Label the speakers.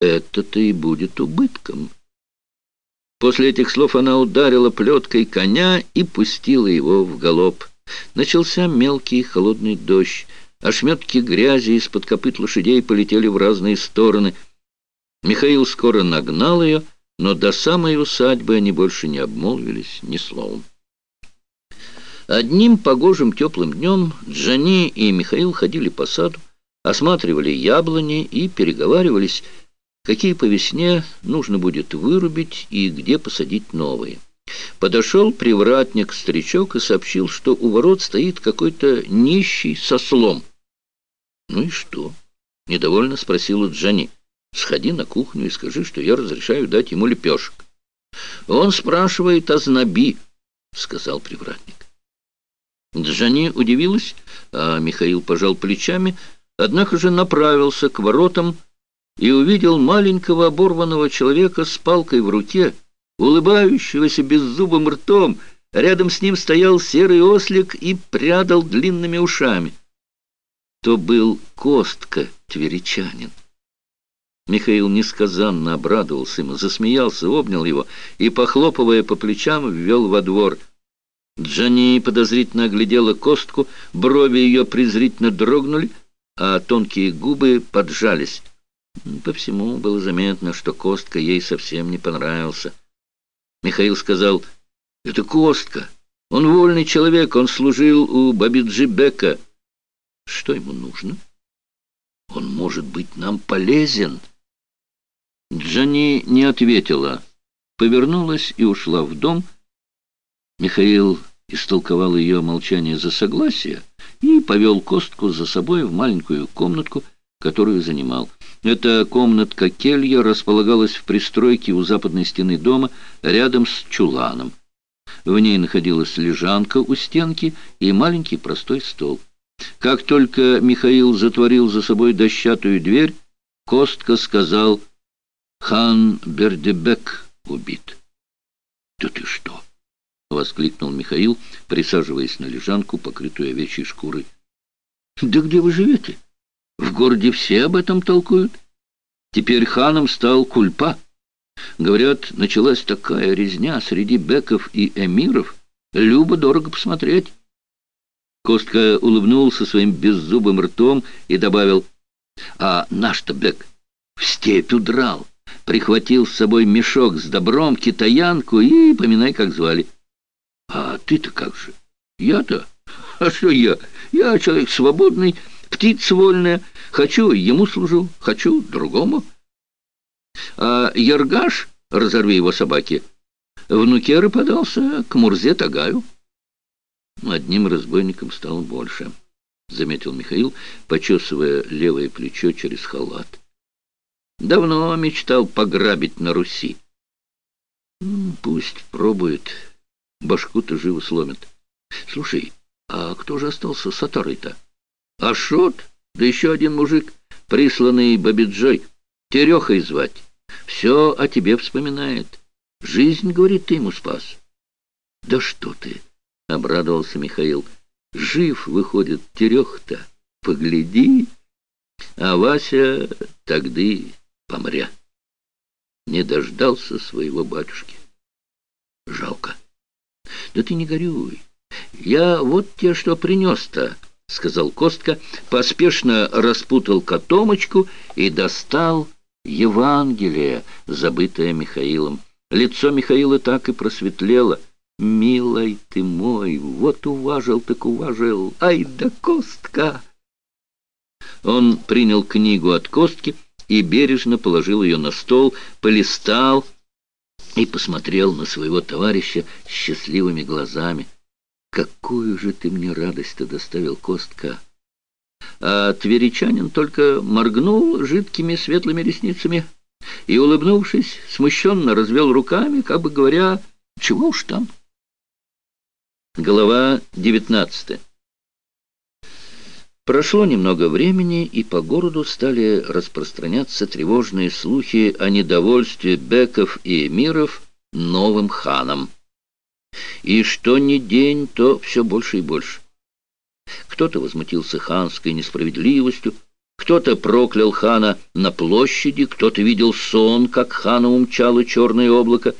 Speaker 1: это-то и будет убытком. После этих слов она ударила плеткой коня и пустила его в галоп. Начался мелкий холодный дождь. Ошметки грязи из-под копыт лошадей полетели в разные стороны. Михаил скоро нагнал ее, но до самой усадьбы они больше не обмолвились ни словом. Одним погожим теплым днем Джани и Михаил ходили по саду, осматривали яблони и переговаривались, какие по весне нужно будет вырубить и где посадить новые. Подошел привратник-старичок и сообщил, что у ворот стоит какой-то нищий сослом. «Ну и что?» — недовольно спросила Джани. «Сходи на кухню и скажи, что я разрешаю дать ему лепешек». «Он спрашивает о знаби», — сказал привратник. Джани удивилась, а Михаил пожал плечами, однако же направился к воротам и увидел маленького оборванного человека с палкой в руке, улыбающегося беззубым ртом. Рядом с ним стоял серый ослик и прядал длинными ушами. То был Костка, тверичанин. Михаил несказанно обрадовался ему, засмеялся, обнял его и, похлопывая по плечам, ввел во двор. Джани подозрительно оглядела Костку, брови ее презрительно дрогнули, а тонкие губы поджались. По всему было заметно, что Костка ей совсем не понравился. Михаил сказал, «Это Костка. Он вольный человек, он служил у Бабиджи Бека. Что ему нужно? Он может быть нам полезен». Джани не ответила, повернулась и ушла в дом. Михаил истолковал ее молчание за согласие и повел Костку за собой в маленькую комнатку, которую занимал. Эта комнатка-келья располагалась в пристройке у западной стены дома, рядом с чуланом. В ней находилась лежанка у стенки и маленький простой стол. Как только Михаил затворил за собой дощатую дверь, Костка сказал «Хан Бердебек убит». «Да ты что?» — воскликнул Михаил, присаживаясь на лежанку, покрытую овечьей шкурой. «Да где вы живете?» В городе все об этом толкуют. Теперь ханом стал Кульпа. Говорят, началась такая резня среди беков и эмиров. Любо-дорого посмотреть. Костка улыбнулся своим беззубым ртом и добавил, «А наш-то бек в степь удрал, прихватил с собой мешок с добром, китаянку и, поминай, как звали. А ты-то как же? Я-то? А что я? Я человек свободный, птица вольная. Хочу, ему служу, хочу, другому. А Яргаш, разорви его собаки, в Нукеры подался к Мурзе Тагаю. Одним разбойником стало больше, заметил Михаил, почесывая левое плечо через халат. Давно мечтал пограбить на Руси. Пусть пробует, башку-то живо сломит. Слушай, а кто же остался с Атарой-то? Ашот, да еще один мужик, присланный Бабиджой, Терехой звать. Все о тебе вспоминает. Жизнь, говорит, ты ему спас. Да что ты, обрадовался Михаил. Жив, выходит, Терех-то. Погляди. А Вася тогда помря. Не дождался своего батюшки. Жалко. Да ты не горюй. Я вот тебе что принес-то. — сказал Костка, поспешно распутал котомочку и достал Евангелие, забытое Михаилом. Лицо Михаила так и просветлело. «Милый ты мой, вот уважил так уважил! Ай да Костка!» Он принял книгу от Костки и бережно положил ее на стол, полистал и посмотрел на своего товарища счастливыми глазами. Какую же ты мне радость-то доставил, Костка! А тверичанин только моргнул жидкими светлыми ресницами и, улыбнувшись, смущенно развел руками, как бы говоря, чего уж там. Глава девятнадцатая. Прошло немного времени, и по городу стали распространяться тревожные слухи о недовольстве беков и эмиров новым ханом. И что ни день, то все больше и больше. Кто-то возмутился ханской несправедливостью, Кто-то проклял хана на площади, кто-то видел сон, как хана умчало черное облако.